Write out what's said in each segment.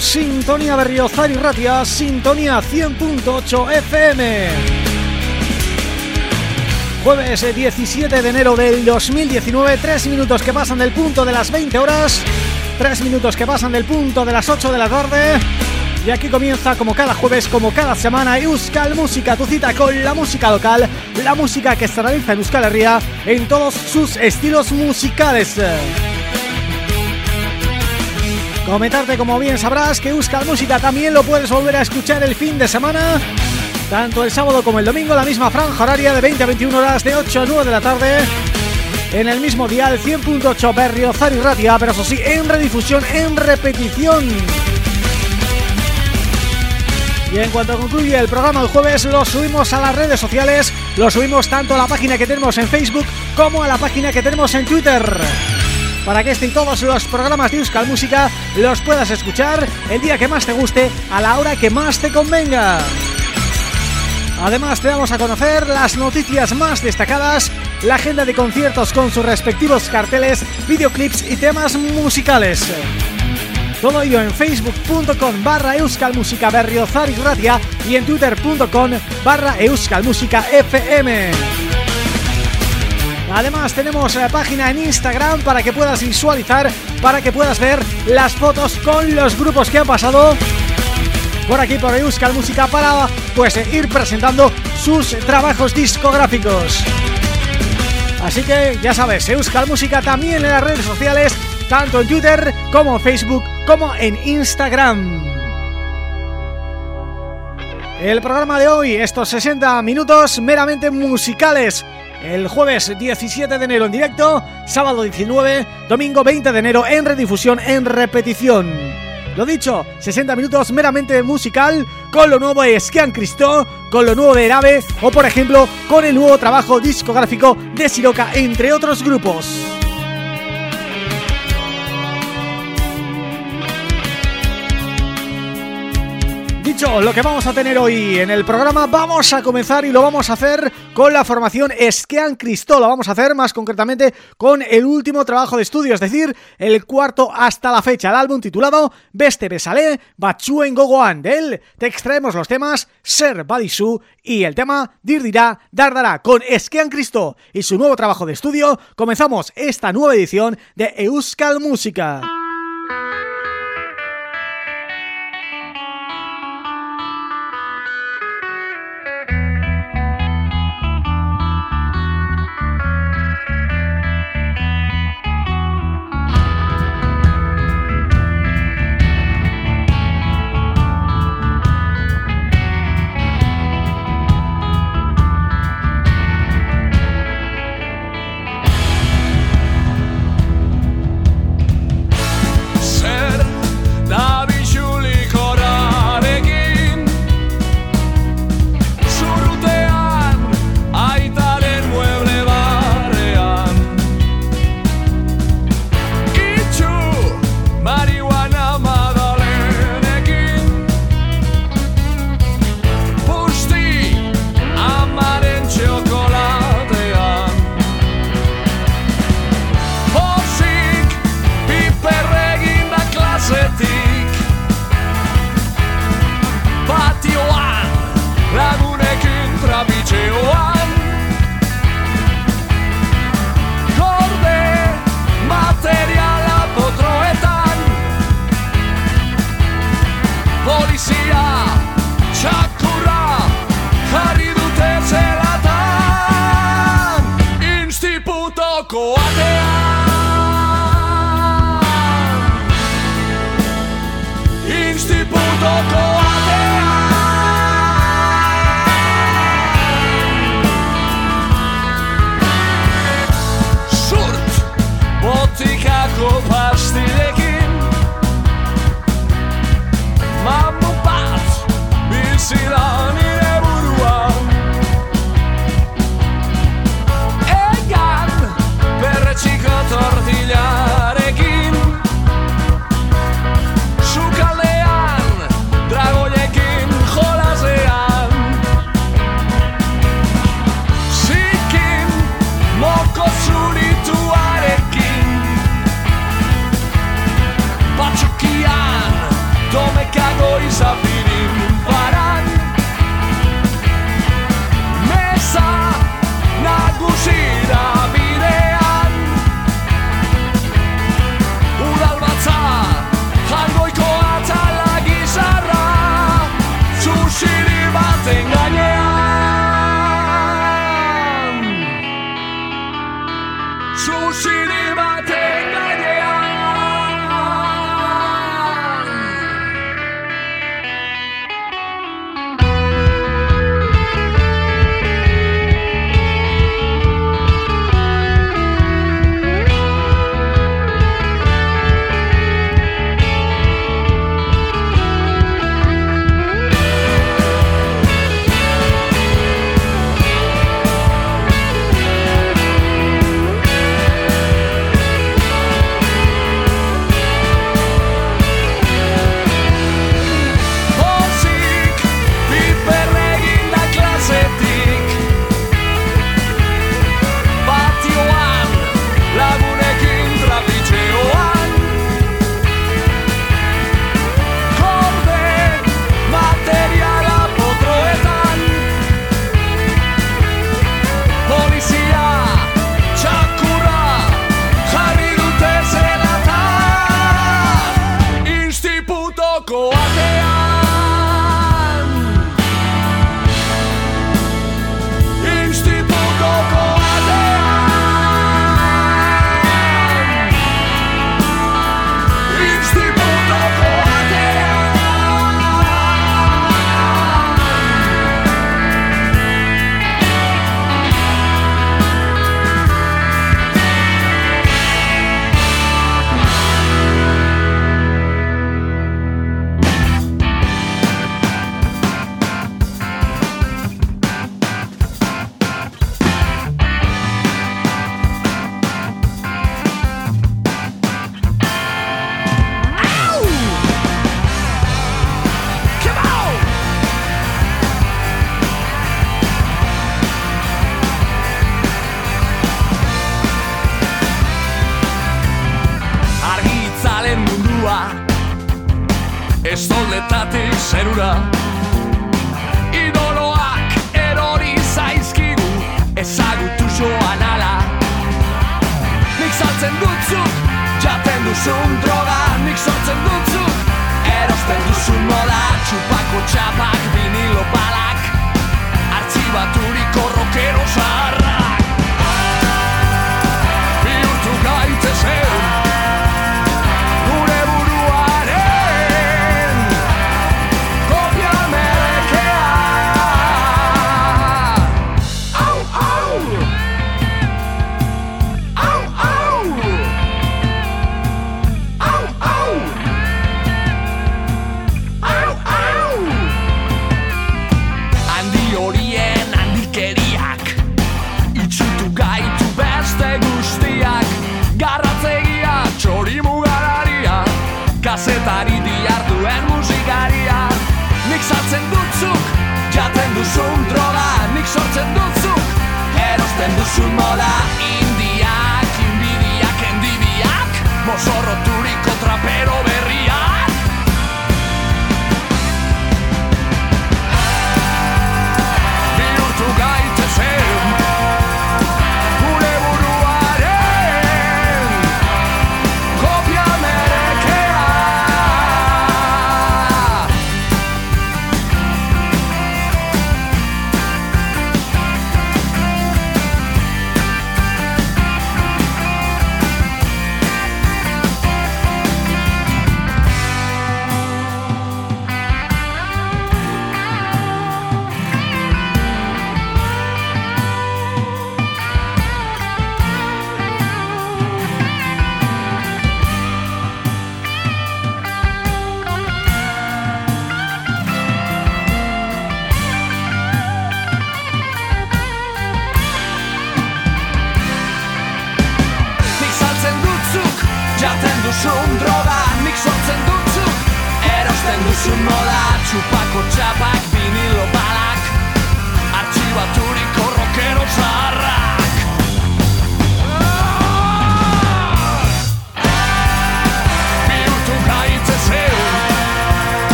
Sintonía Berriozar y Ratia, Sintonía 100.8 FM. Jueves 17 de enero del 2019, 3 minutos que pasan del punto de las 20 horas, 3 minutos que pasan del punto de las 8 de la tarde. Y aquí comienza como cada jueves, como cada semana, Euskal Música, tu cita con la música local, la música que se realiza en Euskal Herria en todos sus estilos musicales. Comentarte, como bien sabrás, que Euskal Música también lo puedes volver a escuchar el fin de semana Tanto el sábado como el domingo, la misma franja horaria de 20 a 21 horas, de 8 a 9 de la tarde En el mismo dial 100.8 Berriozar y Ratia, pero eso sí, en redifusión, en repetición. Y en cuanto concluye el programa el jueves lo subimos a las redes sociales Lo subimos tanto a la página que tenemos en Facebook como a la página que tenemos en Twitter para que este y todos los programas de Euskal Música los puedas escuchar el día que más te guste, a la hora que más te convenga. Además te damos a conocer las noticias más destacadas, la agenda de conciertos con sus respectivos carteles, videoclips y temas musicales. Todo ello en facebook.com barra euskalmusica berriozar y en twitter.com barra fm. Además tenemos página en Instagram para que puedas visualizar, para que puedas ver las fotos con los grupos que han pasado por aquí por Euskal Música para pues ir presentando sus trabajos discográficos. Así que ya sabes, Euskal Música también en las redes sociales, tanto en Twitter como en Facebook como en Instagram. el programa de hoy, estos 60 minutos meramente musicales. El jueves 17 de enero en directo, sábado 19, domingo 20 de enero en redifusión, en repetición. Lo dicho, 60 minutos meramente musical con lo nuevo de Skean Cristo, con lo nuevo de Erabe o por ejemplo con el nuevo trabajo discográfico de Siroca, entre otros grupos. Dicho lo que vamos a tener hoy en el programa, vamos a comenzar y lo vamos a hacer con la formación Esquean Cristo. Lo vamos a hacer más concretamente con el último trabajo de estudio, es decir, el cuarto hasta la fecha, el álbum titulado Beste Besale Bachuen Gogoan. De él te extraemos los temas Ser Badisu y el tema Dirdirá Dardara. Con Esquean Cristo y su nuevo trabajo de estudio comenzamos esta nueva edición de Euskal Música.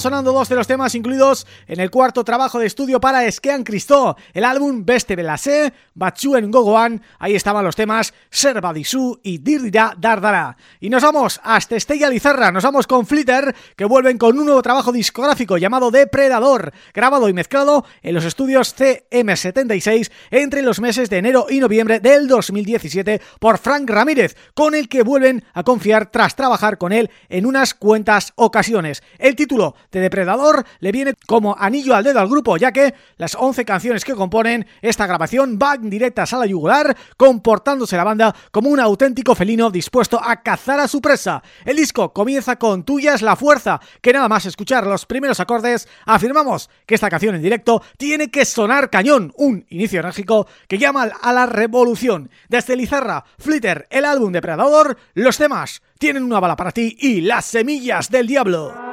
Sonando dos de los temas incluidos en el cuarto trabajo de estudio para Eskean Cristó, el álbum Beste Belase, Batsuen Gogoan, ahí estaban los temas Serva Disu y Dirira Dardara. Y nos vamos hasta Estella Lizarra, nos vamos con Flitter, que vuelven con un nuevo trabajo discográfico llamado Depredador, grabado y mezclado en los estudios CM76 entre los meses de enero y noviembre del 2017 por Frank Ramírez, con el que vuelven a confiar tras trabajar con él en unas cuantas ocasiones. El título de Depredador le viene como anillo al dedo al grupo, ya que las 11 canciones que componen esta grabación van directas a la yugular, comportándose la banda como un auténtico felino dispuesto a cazar a su presa. El disco comienza con Tuya es la fuerza, que nada más escuchar los primeros acordes, afirmamos que esta canción en directo tiene que sonar cañón, un inicio enérgico que llama a la revolución. Desde Lizarra, Flitter, el álbum Depredador, los temas tienen una bala para ti y las semillas del diablo.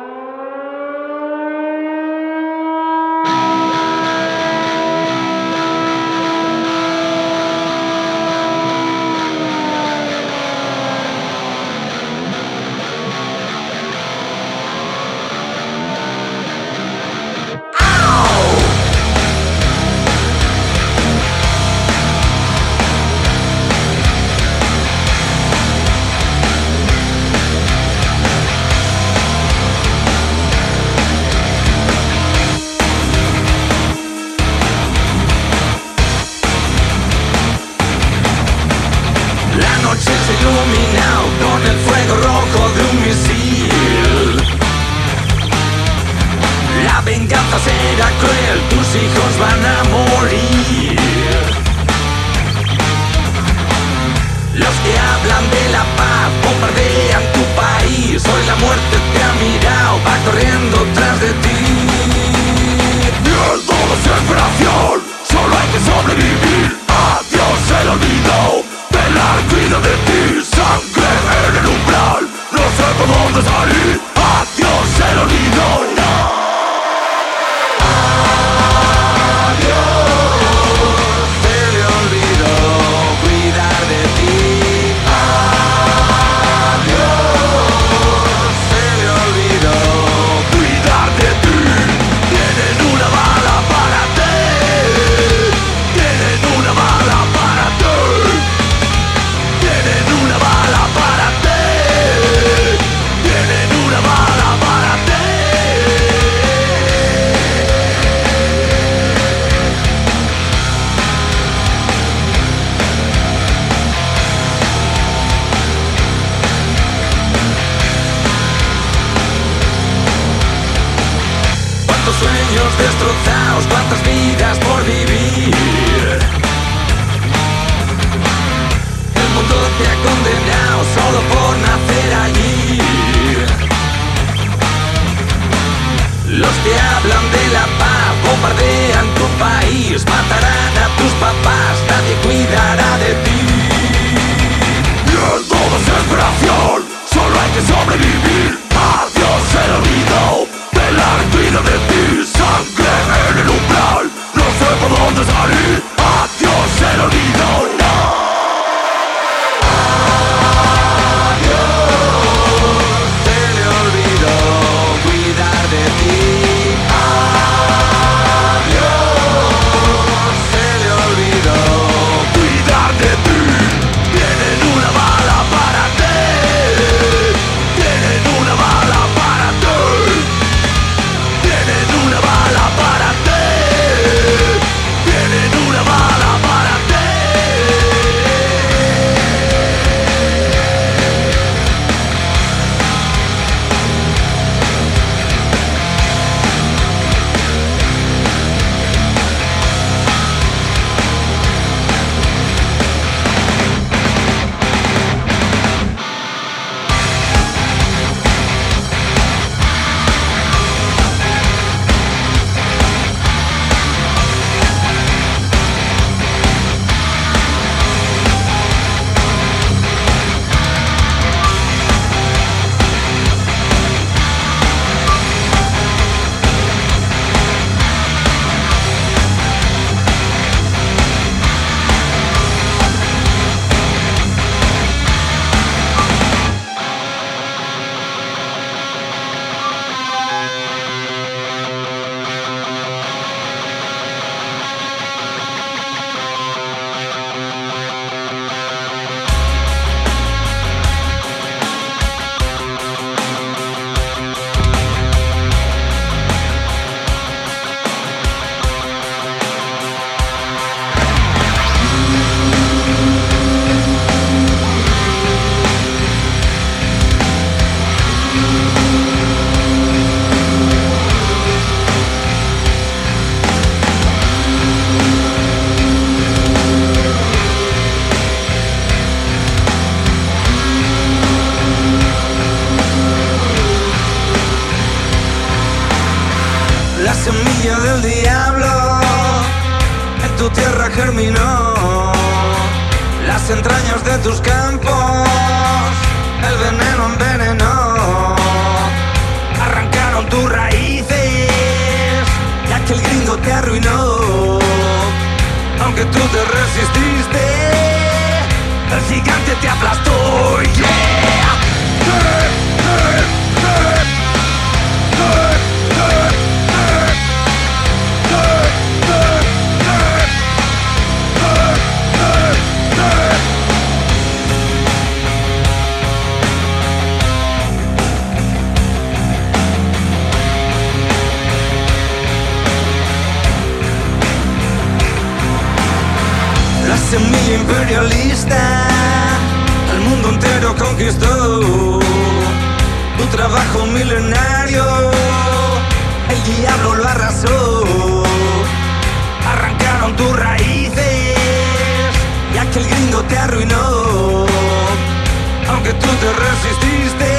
Cause it's Tuesday.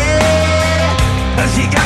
She got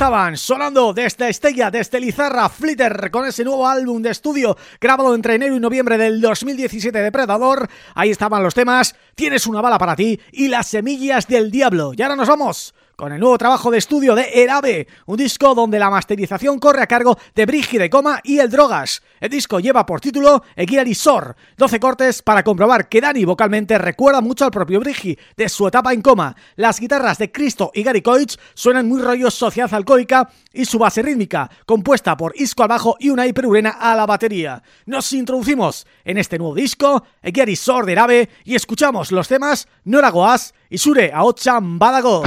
estaban, sonando desde Estella, desde Lizarra, Flitter, con ese nuevo álbum de estudio grabado entre enero y noviembre del 2017 de Predador. Ahí estaban los temas Tienes una bala para ti y Las semillas del diablo. Y ahora nos vamos con el nuevo trabajo de estudio de Erabe, un disco donde la masterización corre a cargo de Brígide Coma y El Drogas. El disco lleva por título Eguiari Sor, 12 cortes para comprobar que Dani vocalmente recuerda mucho al propio Brigi de su etapa en coma. Las guitarras de Cristo y Gary Coich suenan muy rollo sociedad alcohólica y su base rítmica, compuesta por Isco al bajo y una hiperurena a la batería. Nos introducimos en este nuevo disco, Eguiari Sor de Erabe, y escuchamos los temas Nora Goaz y Sure Aochan Badago.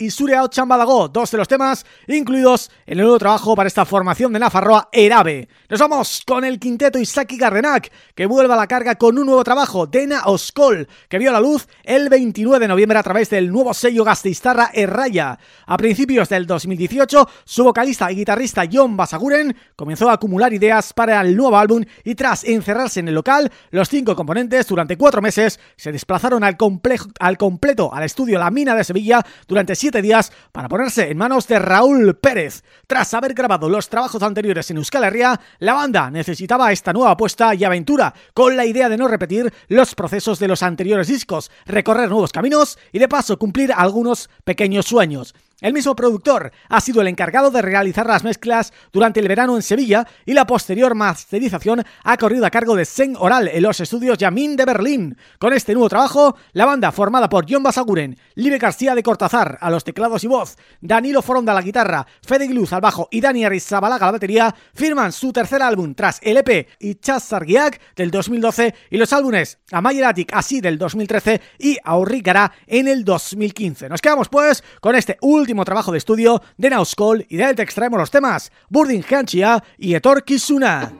Y Surya Chambadago, dos de los temas incluidos en el nuevo trabajo para esta formación de Nafarroa, Erabe. Nos vamos con el quinteto Isaki Garrenac, que vuelve a la carga con un nuevo trabajo, Dena Oskol, que vio la luz el 29 de noviembre a través del nuevo sello Gasteiztarra Erraya. A principios del 2018, su vocalista y guitarrista John Basaguren comenzó a acumular ideas para el nuevo álbum y tras encerrarse en el local, los cinco componentes durante cuatro meses se desplazaron al, al completo al estudio La Mina de Sevilla durante siete días para ponerse en manos de Raúl Pérez. Tras haber grabado los trabajos anteriores en Euskal Herria, la banda necesitaba esta nueva apuesta y aventura, con la idea de no repetir los procesos de los anteriores discos, recorrer nuevos caminos y de paso cumplir algunos pequeños sueños. El mismo productor ha sido el encargado de realizar las mezclas durante el verano en Sevilla y la posterior masterización ha corrido a cargo de Sen Oral en los estudios Yamin de Berlín. Con este nuevo trabajo, la banda formada por John Basaguren, Libre García de Cortazar a los teclados y voz, Danilo Foronda a la guitarra, Fede Gluz al bajo y Dani Arrizabalaga a la batería, firman su tercer álbum tras el EP y Sargiak del 2012 y los álbumes Amayeratic así del 2013 y Aurrigara en el 2015. Nos quedamos pues con este último trabajo de estudio de Nauskol y de él te extraemos los temas Burdin Hanchia y Etor Kisuna.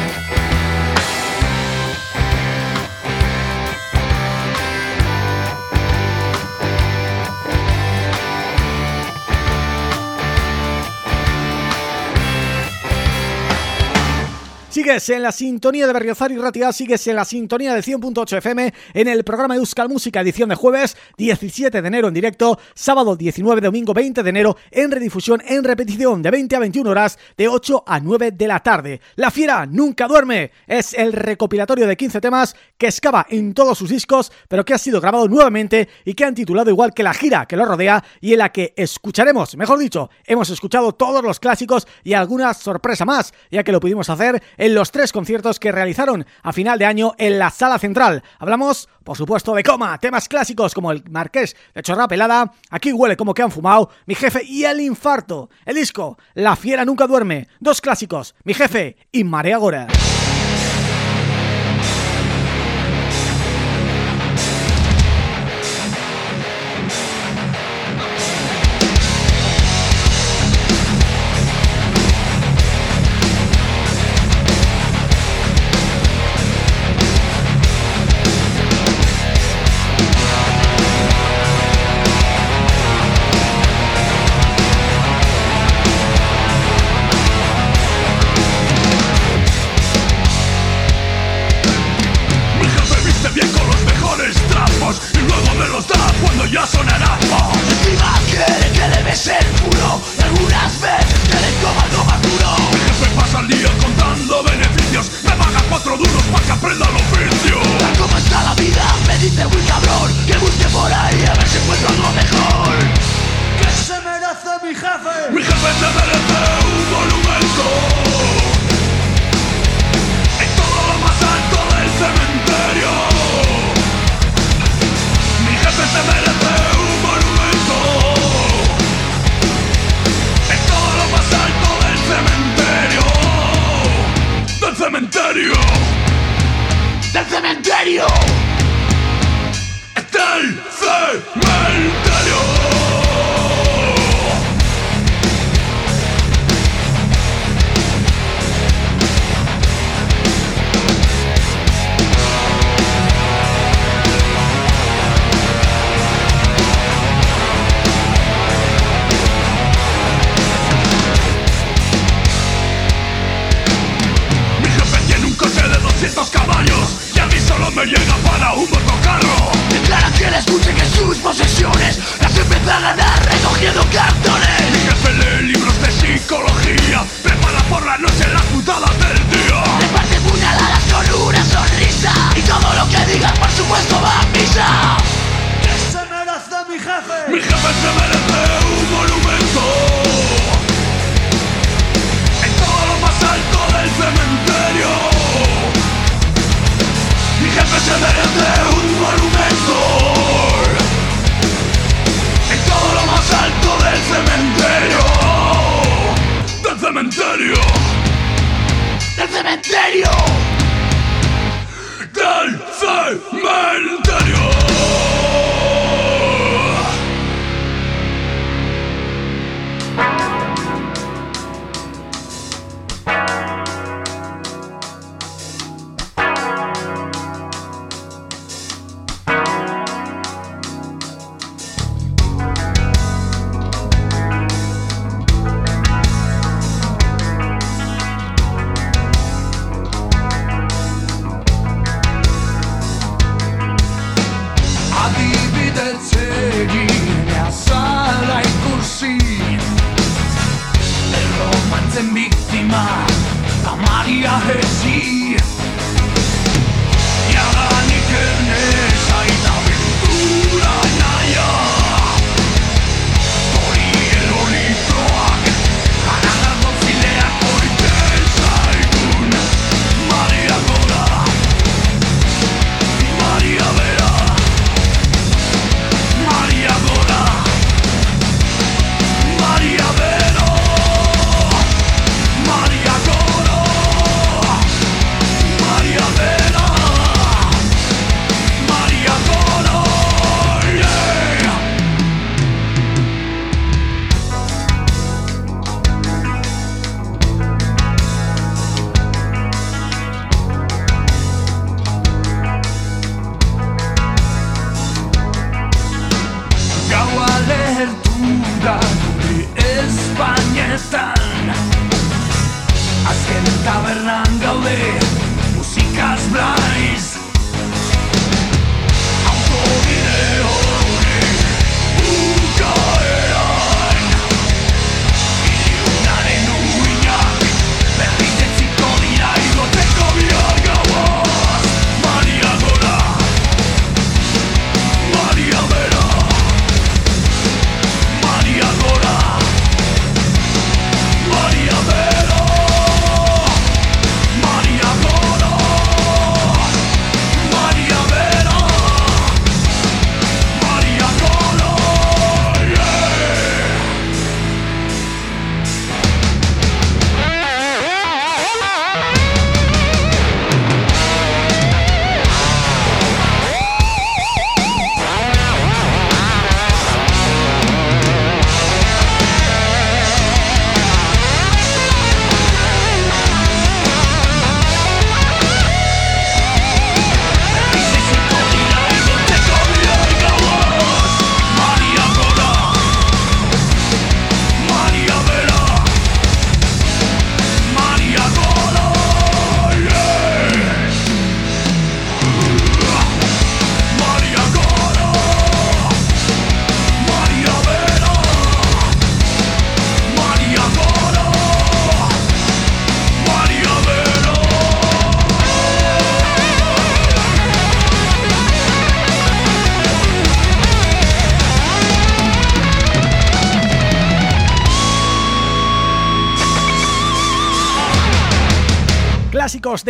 Sigues en la sintonía de Berriozar y Ratia, sigues en la sintonía de 100.8 FM en el programa Euskal Música, edición de jueves 17 de enero en directo, sábado 19, domingo 20 de enero en redifusión, en repetición de 20 a 21 horas, de 8 a 9 de la tarde. La Fiera nunca duerme, es el recopilatorio de 15 temas que excava en todos sus discos, pero que ha sido grabado nuevamente y que han titulado igual que la gira que lo rodea y en la que escucharemos, mejor dicho, hemos escuchado todos los clásicos y alguna sorpresa más, ya que lo pudimos hacer en los tres conciertos que realizaron a final de año en la Sala Central. Hablamos, por supuesto, de Coma, temas clásicos como el Marqués de Chorra Pelada, Aquí huele como que han fumado, Mi Jefe y El Infarto. El disco, La Fiera Nunca Duerme, dos clásicos, Mi Jefe y Marea Gora.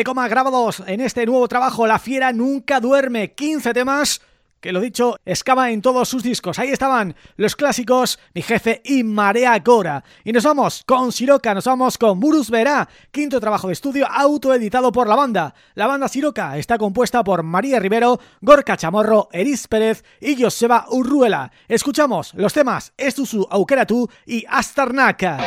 Coma grabados en este nuevo trabajo La Fiera Nunca Duerme 15 temas que lo dicho, excava en todos sus discos. Ahí estaban los clásicos Mi Jefe y Marea Cora. Y nos vamos con Siroca, nos vamos con Burus Verá, quinto trabajo de estudio autoeditado por la banda. La banda Siroca está compuesta por María Rivero, Gorka Chamorro, Eris Pérez y Joseba Urruela. Escuchamos los temas Estusu Aukeratu y Astarnaka.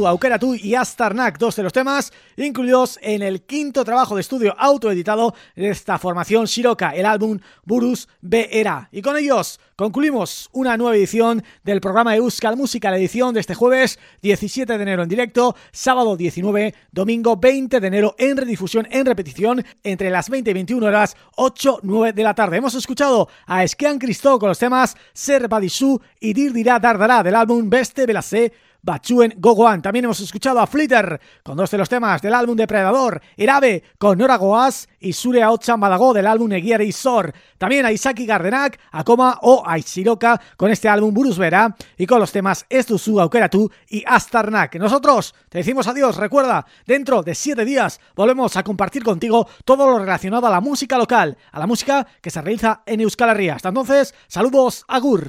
Estusu, Aukeratu y Astarnak, dos de los temas incluidos en el quinto trabajo de estudio autoeditado de esta formación Shiroka, el álbum Burus B.Era. Y con ellos concluimos una nueva edición del programa Euskal Música, la edición de este jueves 17 de enero en directo, sábado 19, domingo 20 de enero en redifusión, en repetición, entre las 20 y 21 horas, 8-9 de la tarde. Hemos escuchado a Eskean Cristó con los temas Ser Badisu y Dir Dirá Dardará del álbum Beste Belase Bachuen Gogoan. También hemos escuchado a Flitter con dos de los temas del álbum Depredador, Erabe con Nora Goaz y Sure Aochan Badago del álbum Eguiare y Sor. También a Isaki Gardenak, a Koma o a con este álbum Burus Vera y con los temas Estusu, Aukeratu y Astarnak. Nosotros te decimos adiós, recuerda, dentro de siete días volvemos a compartir contigo todo lo relacionado a la música local, a la música que se realiza en Euskal Herria. Hasta entonces, saludos, agur.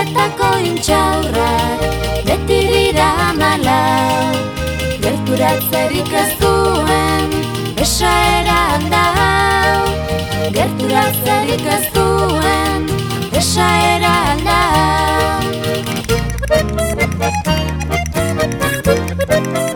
Kartzeletako intxaurrak, beti dira malau Gerturatzerik ez duen, esaera aldau Gerturatzerik ez duen, esaera aldau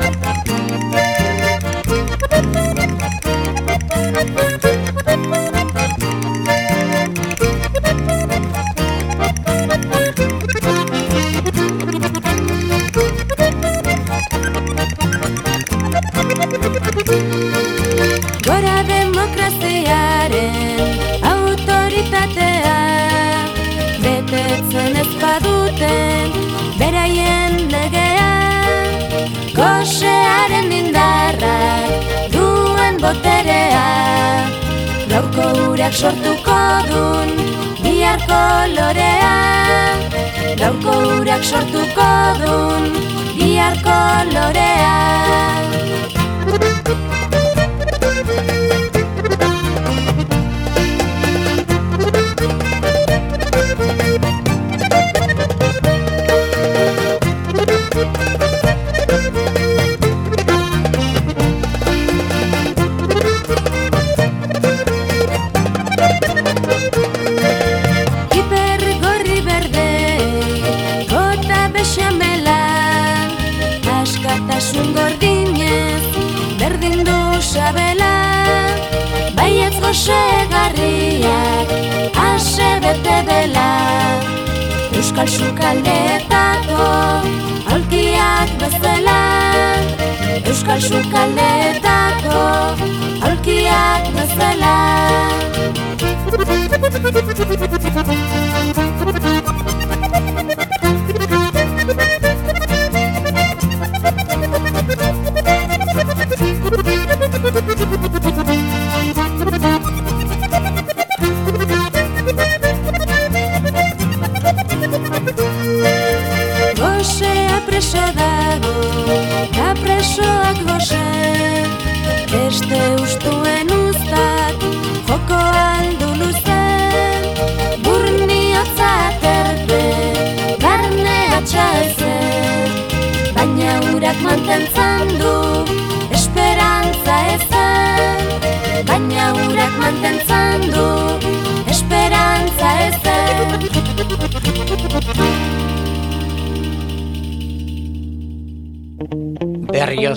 Gora demokraziaren autoritatea Betetzen ez baduten beraien legea. Gosearen indarrak duen boterea Gaurko urak sortuko dun biharko lorea Gaurko urak sortuko dun